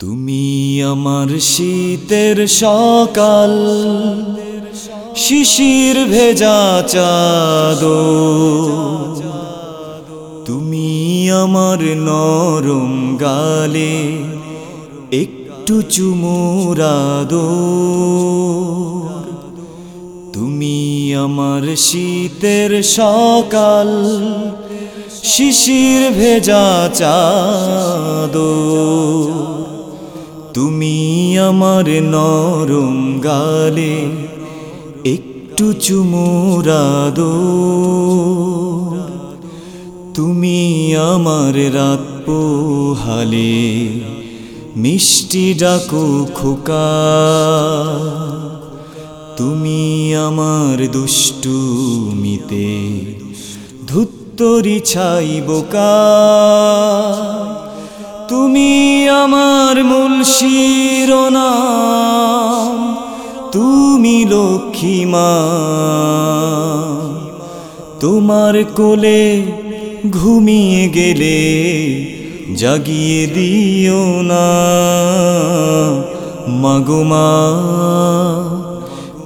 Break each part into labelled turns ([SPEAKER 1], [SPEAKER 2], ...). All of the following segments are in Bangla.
[SPEAKER 1] তুমি আমার শীতের সকাল, শিশির ভেজা চাঁদ তুমি আমার নরম গালে একটু চুমুরাদ তুমি আমার শীতের সকাল, শিশির ভেজা চাঁদ তুমি আমার নরম গালে একটু চুমুরাদ তুমি আমার রাত পোহালে মিষ্টি ডাকো খোকা। তুমি আমার দুষ্টুমিতে ধুত্তরি ছাই বোকা তুমি আমার মূল শিরোনাম তুমি লক্ষ্মী মা। তোমার কোলে ঘুমিয়ে গেলে জাগিয়ে দিও না। মাগোমা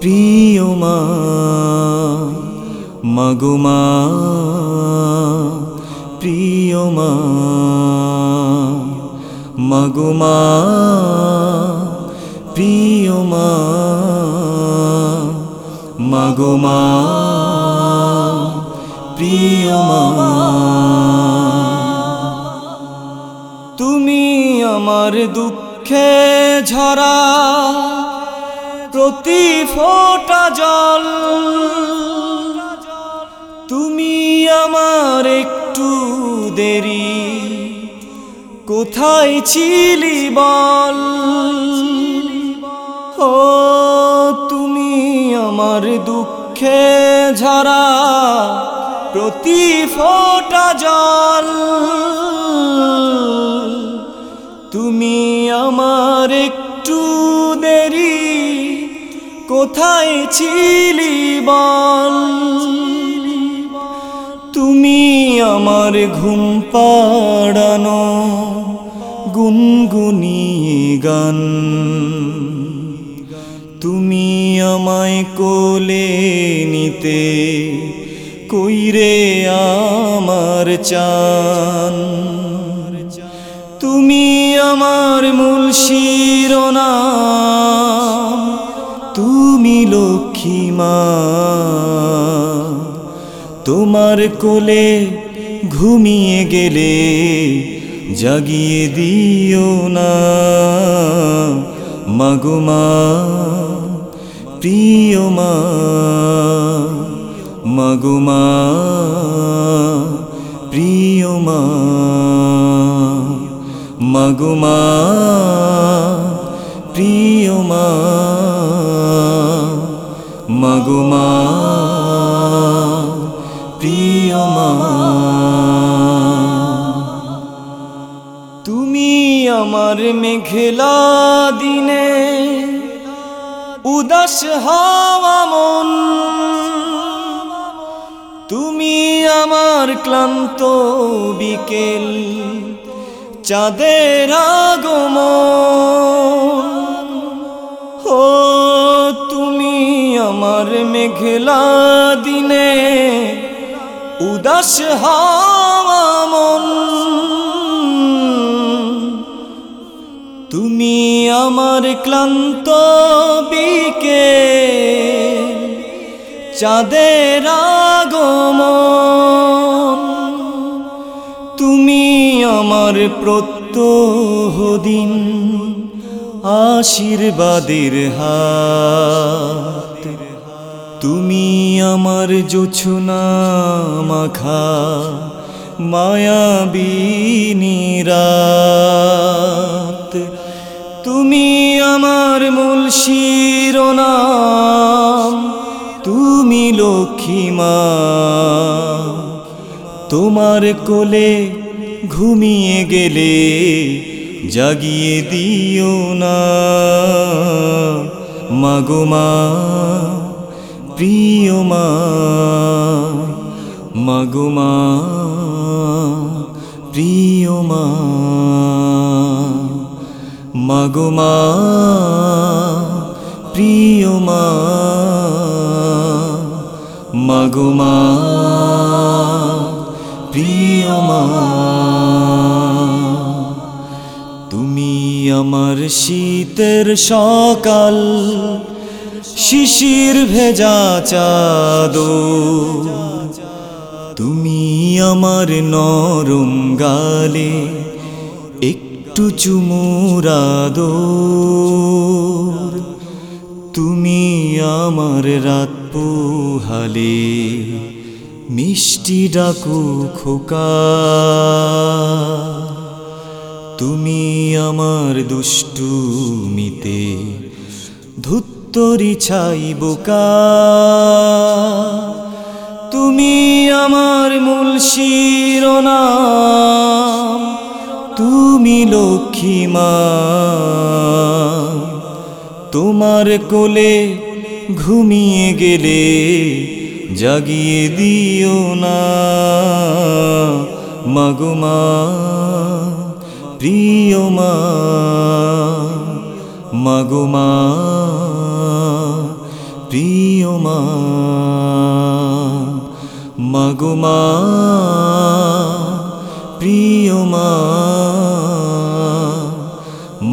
[SPEAKER 1] প্রিয় মা মাগোমা প্রিয় মা। মাগোমা প্রিয় মা মাগোমা প্রিয় তুমি আমার দুঃখে ঝরা প্রতি ফোটা জল। তুমি আমার একটু দেরি কোথায় ছিলি বল? ও, তুমি আমার দুঃখে ঝরা প্রতি ফোটা জল। তুমি আমার একটু দেরি কোথায় ছিলি বল? আমার ঘুম পাড়ানো গুনগুনি গান। তুমি আমায় কোলে নিতে, কইরে আমার চান। তুমি আমার মূল শিরোনাম তুমি লক্ষ্মী মা। তোমার কোলে ঘুমিয়ে গেলে জাগিয়ে দিও না। মাগুমা প্রিয় মা মাগুমা প্রিয় মা মাগুমা প্রিয় মা মাগুমা প্রিয় মা। আমার মেঘলা দিনে, উদাস হাওয়া মন। তুমি আমার ক্লান্ত বিকেল, চাঁদের আগমন। ও, তুমি আমার মেঘলা দিনে, উদাস হাওয়া মন। তুমি আমার ক্লান্ত বিকে, চাঁদের আগমন। তুমি আমার প্রত্যহ দিন আশীর্বাদের হাত। তুমি আমার জোছনা মাখা মায়াবিনী শিরোনাম তুমি লক্ষ্মী মা, তোমার কোলে ঘুমিয়ে গেলে জাগিয়ে দিও না। মাগোমা প্রিয় মা মাগোমা প্রিয় মা মাগুমা প্রিয় মা মাগুমা প্রিয় মা, তুমি আমার শীতের সকাল, শিশির ভেজা চাদো তুমি আমার নরম গালে একটু চুমুরাদো তুমি আমার রাত পোহালে, মিষ্টি ডাকু খোকা। তুমি আমার দুষ্টুমিতে ধুত্তরি ছাই বোকা। তুমি আমার মূল শিরোনাম, তুমি লক্ষ্মী মা। তোমার কোলে ঘুমিয়ে গেলে জাগিয়ে দিও না। মাগুমা প্রিয় মা মাগুমা প্রিয় মা মাগুমা প্রিয় মা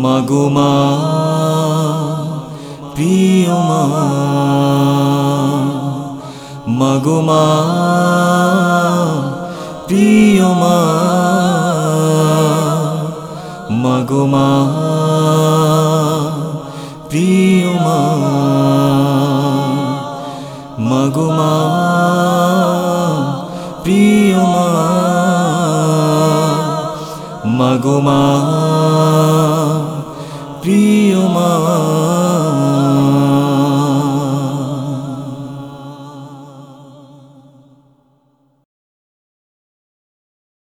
[SPEAKER 1] মাগুমা প্রিয় মা মাগো মা, প্রিয় মা মাগো মা, প্রিয় মা মাগো মা, প্রিয় মা মাগো মা, প্রিয় মা।